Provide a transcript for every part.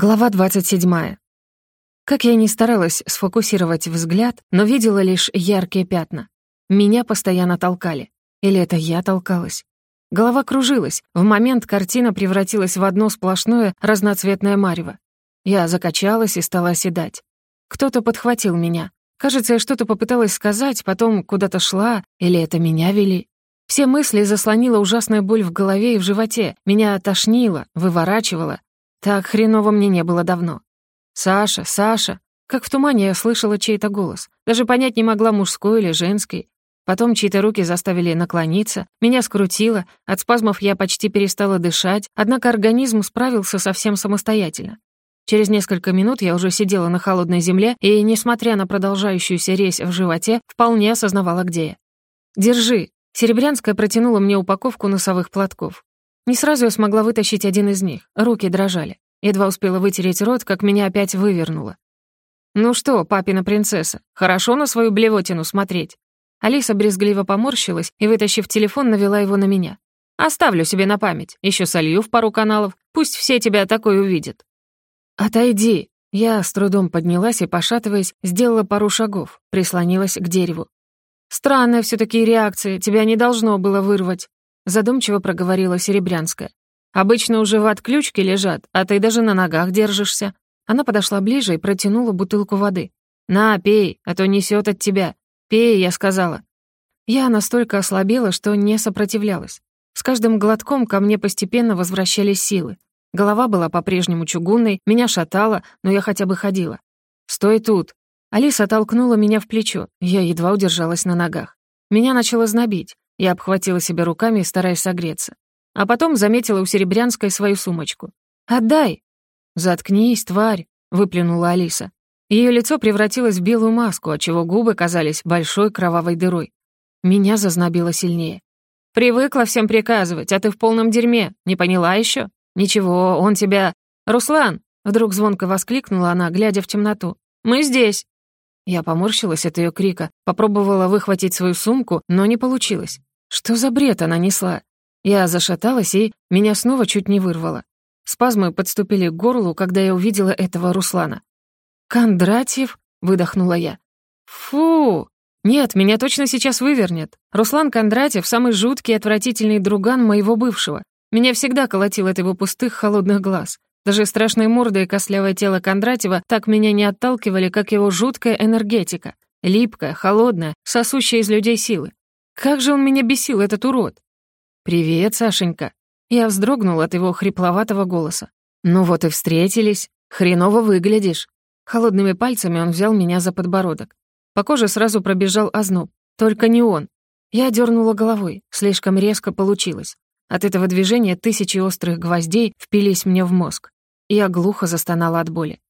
Глава 27. Как я ни старалась сфокусировать взгляд, но видела лишь яркие пятна. Меня постоянно толкали. Или это я толкалась? Голова кружилась. В момент картина превратилась в одно сплошное разноцветное марево. Я закачалась и стала оседать. Кто-то подхватил меня. Кажется, я что-то попыталась сказать, потом куда-то шла, или это меня вели. Все мысли заслонила ужасная боль в голове и в животе. Меня тошнило, выворачивало, так хреново мне не было давно. «Саша, Саша!» Как в тумане я слышала чей-то голос. Даже понять не могла, мужской или женский. Потом чьи-то руки заставили наклониться, меня скрутило, от спазмов я почти перестала дышать, однако организм справился совсем самостоятельно. Через несколько минут я уже сидела на холодной земле и, несмотря на продолжающуюся резь в животе, вполне осознавала, где я. «Держи!» Серебрянская протянула мне упаковку носовых платков. Не сразу я смогла вытащить один из них, руки дрожали. Едва успела вытереть рот, как меня опять вывернуло. «Ну что, папина принцесса, хорошо на свою блевотину смотреть?» Алиса брезгливо поморщилась и, вытащив телефон, навела его на меня. «Оставлю себе на память, еще солью в пару каналов, пусть все тебя такой увидят». «Отойди!» Я с трудом поднялась и, пошатываясь, сделала пару шагов, прислонилась к дереву. «Странная все таки реакция, тебя не должно было вырвать» задумчиво проговорила Серебрянская. «Обычно уже в отключке лежат, а ты даже на ногах держишься». Она подошла ближе и протянула бутылку воды. «На, пей, а то несет от тебя. Пей», — я сказала. Я настолько ослабела, что не сопротивлялась. С каждым глотком ко мне постепенно возвращались силы. Голова была по-прежнему чугунной, меня шатало, но я хотя бы ходила. «Стой тут!» Алиса толкнула меня в плечо, я едва удержалась на ногах. Меня начало знобить. Я обхватила себя руками, стараясь согреться. А потом заметила у Серебрянской свою сумочку. «Отдай!» «Заткнись, тварь!» — выплюнула Алиса. Ее лицо превратилось в белую маску, отчего губы казались большой кровавой дырой. Меня зазнобило сильнее. «Привыкла всем приказывать, а ты в полном дерьме. Не поняла еще? Ничего, он тебя...» «Руслан!» — вдруг звонко воскликнула она, глядя в темноту. «Мы здесь!» Я поморщилась от ее крика, попробовала выхватить свою сумку, но не получилось. Что за бред она несла? Я зашаталась, и меня снова чуть не вырвало. Спазмы подступили к горлу, когда я увидела этого Руслана. «Кондратьев?» — выдохнула я. «Фу! Нет, меня точно сейчас вывернет. Руслан Кондратьев — самый жуткий и отвратительный друган моего бывшего. Меня всегда колотило от его пустых, холодных глаз. Даже страшные морды и костлявое тело Кондратьева так меня не отталкивали, как его жуткая энергетика. Липкая, холодная, сосущая из людей силы. Как же он меня бесил, этот урод! «Привет, Сашенька!» Я вздрогнул от его хрипловатого голоса. «Ну вот и встретились. Хреново выглядишь». Холодными пальцами он взял меня за подбородок. По коже сразу пробежал озноб. Только не он. Я дернула головой. Слишком резко получилось. От этого движения тысячи острых гвоздей впились мне в мозг. Я глухо застонала от боли.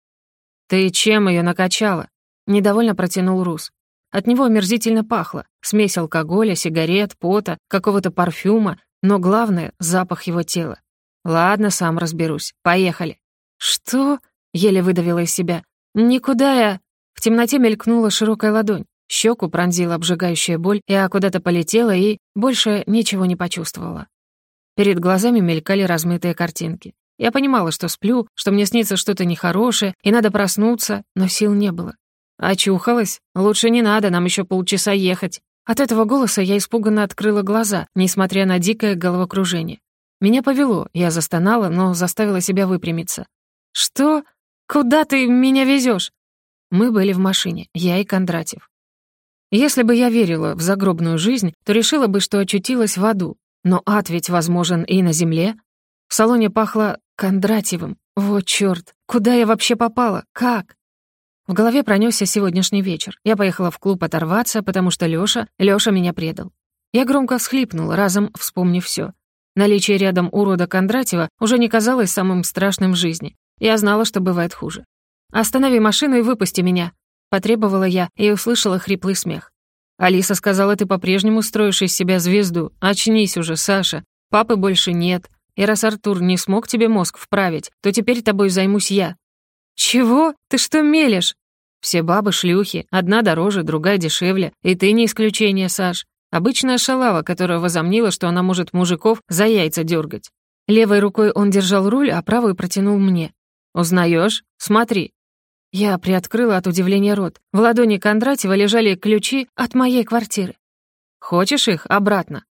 «Ты чем ее накачала?» Недовольно протянул Рус. От него омерзительно пахло. Смесь алкоголя, сигарет, пота, какого-то парфюма, но главное — запах его тела. «Ладно, сам разберусь. Поехали». «Что?» — еле выдавила из себя. «Никуда я...» В темноте мелькнула широкая ладонь. Щеку пронзила обжигающая боль, я куда-то полетела и больше ничего не почувствовала. Перед глазами мелькали размытые картинки. Я понимала, что сплю, что мне снится что-то нехорошее, и надо проснуться, но сил не было. «Очухалась? Лучше не надо, нам еще полчаса ехать». От этого голоса я испуганно открыла глаза, несмотря на дикое головокружение. Меня повело, я застонала, но заставила себя выпрямиться. «Что? Куда ты меня везешь? Мы были в машине, я и Кондратьев. Если бы я верила в загробную жизнь, то решила бы, что очутилась в аду. Но ад ведь возможен и на земле. В салоне пахло Кондратьевым. Вот чёрт, куда я вообще попала? Как? В голове пронесся сегодняшний вечер. Я поехала в клуб оторваться, потому что Лёша, Лёша меня предал. Я громко всхлипнула, разом вспомнив всё. Наличие рядом урода Кондратьева уже не казалось самым страшным в жизни. Я знала, что бывает хуже. «Останови машину и выпусти меня», — потребовала я и услышала хриплый смех. «Алиса сказала, ты по-прежнему строишь из себя звезду. Очнись уже, Саша. Папы больше нет. И раз Артур не смог тебе мозг вправить, то теперь тобой займусь я. «Чего? Ты что мелешь?» «Все бабы шлюхи, одна дороже, другая дешевле, и ты не исключение, Саш. Обычная шалава, которая возомнила, что она может мужиков за яйца дергать. Левой рукой он держал руль, а правой протянул мне. Узнаешь? Смотри». Я приоткрыла от удивления рот. В ладони Кондратьева лежали ключи от моей квартиры. «Хочешь их обратно?»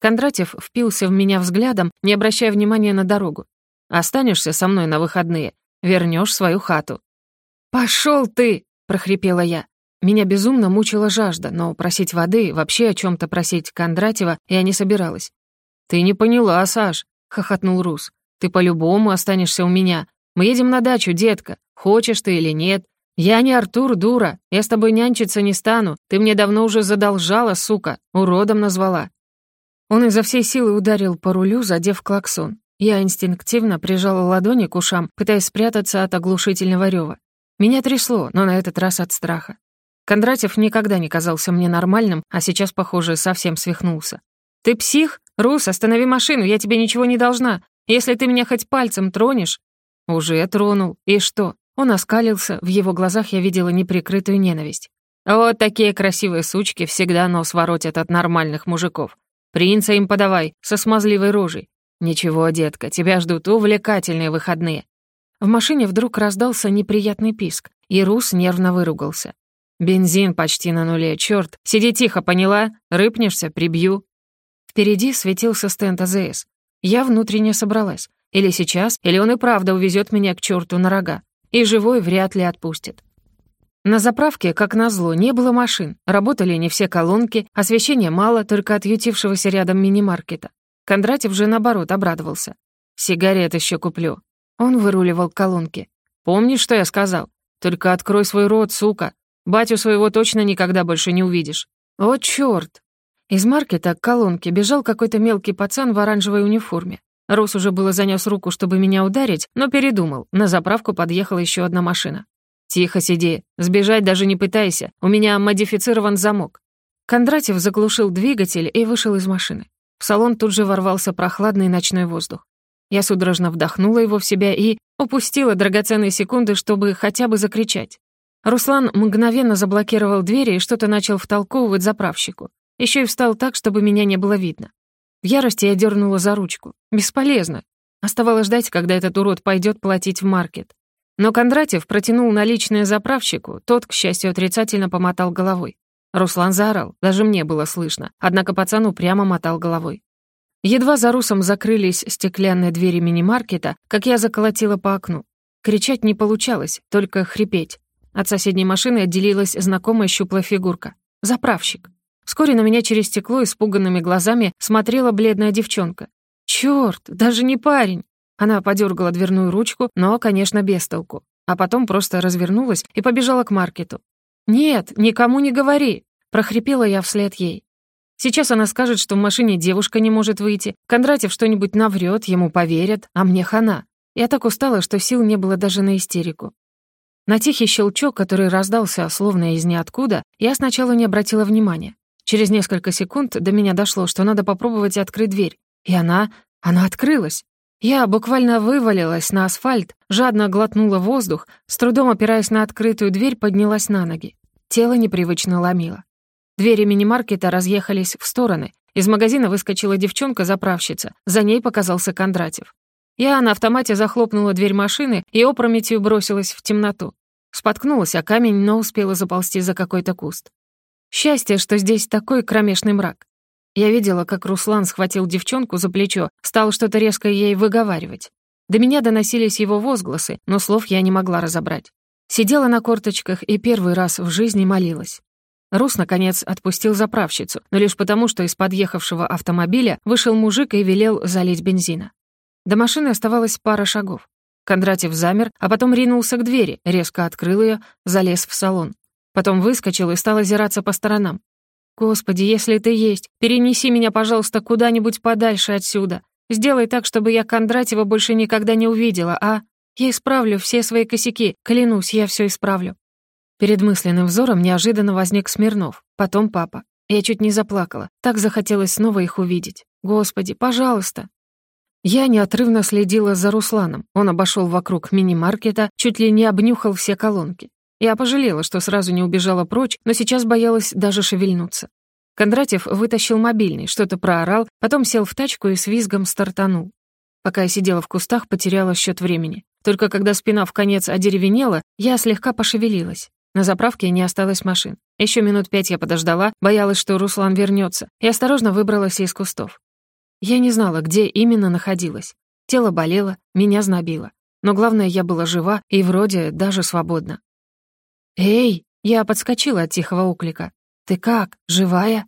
Кондратьев впился в меня взглядом, не обращая внимания на дорогу. «Останешься со мной на выходные, вернешь свою хату». «Пошел ты!» — прохрипела я. Меня безумно мучила жажда, но просить воды, вообще о чем то просить Кондратьева я не собиралась. «Ты не поняла, Саш», — хохотнул Рус. «Ты по-любому останешься у меня. Мы едем на дачу, детка. Хочешь ты или нет. Я не Артур, дура. Я с тобой нянчиться не стану. Ты мне давно уже задолжала, сука. Уродом назвала». Он изо всей силы ударил по рулю, задев клаксон. Я инстинктивно прижала ладони к ушам, пытаясь спрятаться от оглушительного рёва. Меня трясло, но на этот раз от страха. Кондратьев никогда не казался мне нормальным, а сейчас, похоже, совсем свихнулся. «Ты псих? Рус, останови машину, я тебе ничего не должна. Если ты меня хоть пальцем тронешь...» «Уже тронул. И что?» Он оскалился, в его глазах я видела неприкрытую ненависть. «Вот такие красивые сучки всегда нос воротят от нормальных мужиков. Принца им подавай, со смазливой рожей. Ничего, детка, тебя ждут увлекательные выходные». В машине вдруг раздался неприятный писк, и Рус нервно выругался. «Бензин почти на нуле, чёрт. Сиди тихо, поняла? Рыпнешься, прибью». Впереди светился стенд АЗС. Я внутренне собралась. Или сейчас, или он и правда увезет меня к черту на рога. И живой вряд ли отпустит. На заправке, как назло, не было машин. Работали не все колонки, освещения мало, только от ютившегося рядом мини-маркета. Кондратьев же, наоборот, обрадовался. «Сигарет еще куплю». Он выруливал колонки. «Помнишь, что я сказал? Только открой свой рот, сука. Батю своего точно никогда больше не увидишь». «О, чёрт!» Из маркета к колонке бежал какой-то мелкий пацан в оранжевой униформе. Рус уже было занёс руку, чтобы меня ударить, но передумал. На заправку подъехала ещё одна машина. «Тихо сиди. Сбежать даже не пытайся. У меня модифицирован замок». Кондратьев заглушил двигатель и вышел из машины. В салон тут же ворвался прохладный ночной воздух. Я судорожно вдохнула его в себя и упустила драгоценные секунды, чтобы хотя бы закричать. Руслан мгновенно заблокировал двери и что-то начал втолковывать заправщику. Еще и встал так, чтобы меня не было видно. В ярости я дернула за ручку. Бесполезно. Оставалось ждать, когда этот урод пойдет платить в маркет. Но Кондратьев протянул наличные заправщику, тот, к счастью, отрицательно помотал головой. Руслан заорал, даже мне было слышно, однако пацан упрямо мотал головой. Едва за Русом закрылись стеклянные двери мини-маркета, как я заколотила по окну. Кричать не получалось, только хрипеть. От соседней машины отделилась знакомая щуплая фигурка. Заправщик. Вскоре на меня через стекло испуганными глазами смотрела бледная девчонка. «Чёрт, даже не парень!» Она подергала дверную ручку, но, конечно, без толку. А потом просто развернулась и побежала к маркету. «Нет, никому не говори!» — прохрипела я вслед ей. Сейчас она скажет, что в машине девушка не может выйти, Кондратьев что-нибудь наврет, ему поверят, а мне хана. Я так устала, что сил не было даже на истерику. На тихий щелчок, который раздался словно из ниоткуда, я сначала не обратила внимания. Через несколько секунд до меня дошло, что надо попробовать открыть дверь. И она... она открылась. Я буквально вывалилась на асфальт, жадно глотнула воздух, с трудом опираясь на открытую дверь, поднялась на ноги. Тело непривычно ломило. Двери мини-маркета разъехались в стороны. Из магазина выскочила девчонка-заправщица, за ней показался Кондратьев. Я на автомате захлопнула дверь машины и опрометью бросилась в темноту. Споткнулась о камень, но успела заползти за какой-то куст. Счастье, что здесь такой кромешный мрак. Я видела, как Руслан схватил девчонку за плечо, стал что-то резко ей выговаривать. До меня доносились его возгласы, но слов я не могла разобрать. Сидела на корточках и первый раз в жизни молилась. Рус, наконец, отпустил заправщицу, но лишь потому, что из подъехавшего автомобиля вышел мужик и велел залить бензина. До машины оставалось пара шагов. Кондратьев замер, а потом ринулся к двери, резко открыл ее, залез в салон. Потом выскочил и стал озираться по сторонам. «Господи, если ты есть, перенеси меня, пожалуйста, куда-нибудь подальше отсюда. Сделай так, чтобы я Кондратьева больше никогда не увидела, а? Я исправлю все свои косяки, клянусь, я все исправлю». Перед мысленным взором неожиданно возник Смирнов, потом папа. Я чуть не заплакала, так захотелось снова их увидеть. «Господи, пожалуйста!» Я неотрывно следила за Русланом. Он обошел вокруг мини-маркета, чуть ли не обнюхал все колонки. Я пожалела, что сразу не убежала прочь, но сейчас боялась даже шевельнуться. Кондратьев вытащил мобильный, что-то проорал, потом сел в тачку и с визгом стартанул. Пока я сидела в кустах, потеряла счет времени. Только когда спина в конец одеревенела, я слегка пошевелилась. На заправке не осталось машин. Еще минут пять я подождала, боялась, что Руслан вернется, и осторожно выбралась из кустов. Я не знала, где именно находилась. Тело болело, меня знобило. Но главное, я была жива и вроде даже свободна. «Эй!» — я подскочила от тихого уклика. «Ты как, живая?»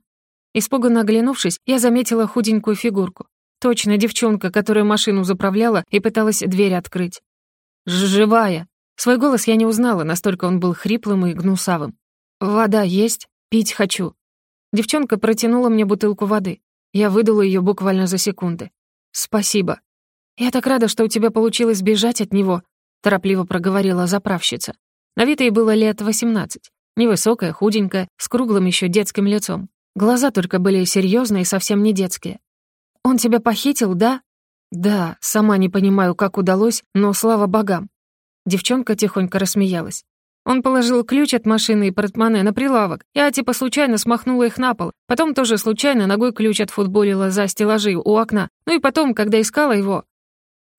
Испуганно оглянувшись, я заметила худенькую фигурку. Точно девчонка, которая машину заправляла и пыталась дверь открыть. «Живая!» Свой голос я не узнала, настолько он был хриплым и гнусавым. «Вода есть? Пить хочу». Девчонка протянула мне бутылку воды. Я выдала ее буквально за секунды. «Спасибо. Я так рада, что у тебя получилось бежать от него», торопливо проговорила заправщица. На вид ей было лет восемнадцать. Невысокая, худенькая, с круглым еще детским лицом. Глаза только были серьезные и совсем не детские. «Он тебя похитил, да?» «Да, сама не понимаю, как удалось, но слава богам. Девчонка тихонько рассмеялась. Он положил ключ от машины и портмоне на прилавок. Я типа случайно смахнула их на пол. Потом тоже случайно ногой ключ отфутболила за стеллажи у окна. Ну и потом, когда искала его...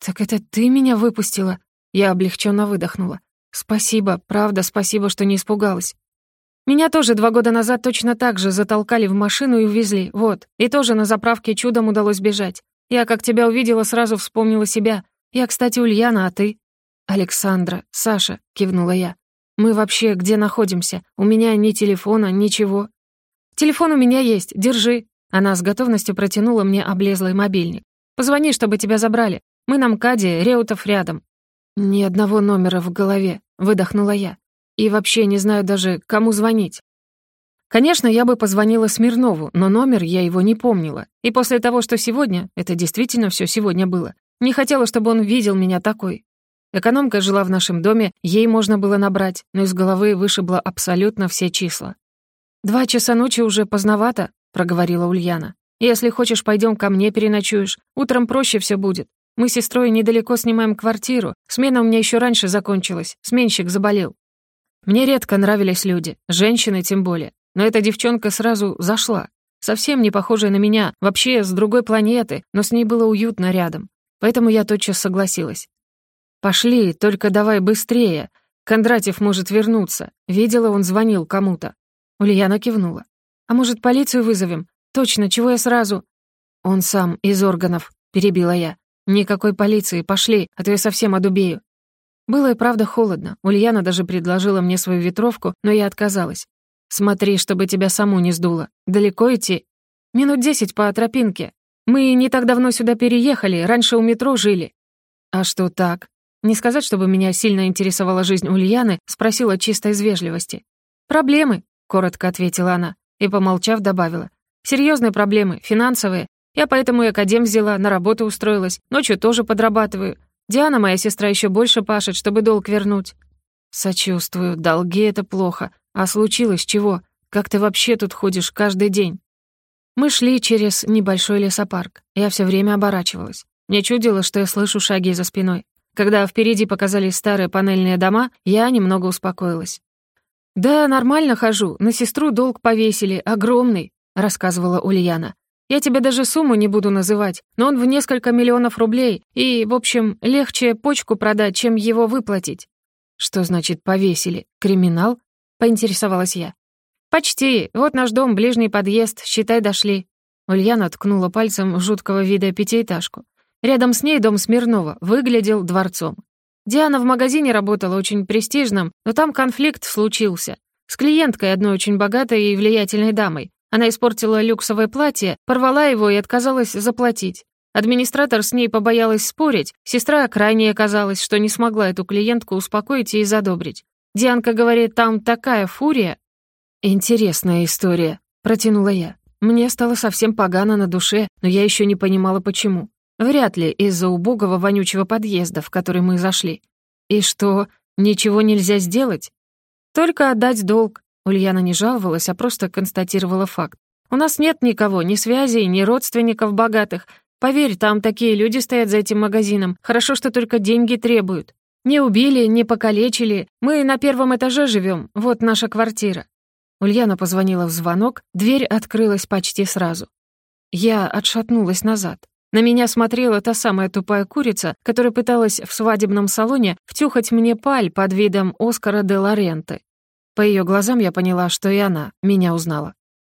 «Так это ты меня выпустила?» Я облегченно выдохнула. «Спасибо, правда, спасибо, что не испугалась». Меня тоже два года назад точно так же затолкали в машину и увезли, вот. И тоже на заправке чудом удалось бежать. Я, как тебя увидела, сразу вспомнила себя. Я, кстати, Ульяна, а ты? «Александра, Саша», — кивнула я. «Мы вообще где находимся? У меня ни телефона, ничего». «Телефон у меня есть, держи». Она с готовностью протянула мне облезлый мобильник. «Позвони, чтобы тебя забрали. Мы на МКАДе, Реутов рядом». «Ни одного номера в голове», — выдохнула я. «И вообще не знаю даже, кому звонить». Конечно, я бы позвонила Смирнову, но номер я его не помнила. И после того, что сегодня, это действительно все сегодня было, не хотела, чтобы он видел меня такой, Экономка жила в нашем доме, ей можно было набрать, но из головы вышибло абсолютно все числа. «Два часа ночи уже поздновато», — проговорила Ульяна. «Если хочешь, пойдем ко мне переночуешь. Утром проще все будет. Мы с сестрой недалеко снимаем квартиру. Смена у меня еще раньше закончилась. Сменщик заболел». Мне редко нравились люди, женщины тем более. Но эта девчонка сразу зашла. Совсем не похожая на меня, вообще с другой планеты, но с ней было уютно рядом. Поэтому я тотчас согласилась. «Пошли, только давай быстрее. Кондратьев может вернуться. Видела, он звонил кому-то». Ульяна кивнула. «А может, полицию вызовем? Точно, чего я сразу?» «Он сам, из органов», — перебила я. «Никакой полиции, пошли, а то я совсем одубею». Было и правда холодно. Ульяна даже предложила мне свою ветровку, но я отказалась. «Смотри, чтобы тебя саму не сдуло. Далеко идти?» «Минут десять по тропинке. Мы не так давно сюда переехали, раньше у метро жили». «А что так?» Не сказать, чтобы меня сильно интересовала жизнь Ульяны, спросила чисто из вежливости. «Проблемы», — коротко ответила она, и, помолчав, добавила. «Серьезные проблемы, финансовые. Я поэтому и академ взяла, на работу устроилась, ночью тоже подрабатываю. Диана, моя сестра, еще больше пашет, чтобы долг вернуть». «Сочувствую, долги — это плохо. А случилось чего? Как ты вообще тут ходишь каждый день?» Мы шли через небольшой лесопарк. Я все время оборачивалась. Мне чудило, что я слышу шаги за спиной. Когда впереди показались старые панельные дома, я немного успокоилась. «Да, нормально хожу, на сестру долг повесили, огромный», — рассказывала Ульяна. «Я тебе даже сумму не буду называть, но он в несколько миллионов рублей, и, в общем, легче почку продать, чем его выплатить». «Что значит повесили? Криминал?» — поинтересовалась я. «Почти. Вот наш дом, ближний подъезд, считай, дошли». Ульяна ткнула пальцем жуткого вида пятиэтажку. Рядом с ней дом Смирнова выглядел дворцом. Диана в магазине работала очень престижным, но там конфликт случился. С клиенткой одной очень богатой и влиятельной дамой. Она испортила люксовое платье, порвала его и отказалась заплатить. Администратор с ней побоялась спорить, сестра крайне оказалась, что не смогла эту клиентку успокоить и задобрить. Дианка говорит, там такая фурия. «Интересная история», — протянула я. Мне стало совсем погано на душе, но я еще не понимала, почему. Вряд ли из-за убогого вонючего подъезда, в который мы зашли. И что, ничего нельзя сделать? Только отдать долг. Ульяна не жаловалась, а просто констатировала факт. У нас нет никого, ни связей, ни родственников богатых. Поверь, там такие люди стоят за этим магазином. Хорошо, что только деньги требуют. Не убили, не покалечили. Мы на первом этаже живем. Вот наша квартира. Ульяна позвонила в звонок, дверь открылась почти сразу. Я отшатнулась назад. На меня смотрела та самая тупая курица, которая пыталась в свадебном салоне втюхать мне паль под видом Оскара де Лоренты. По ее глазам я поняла, что и она меня узнала.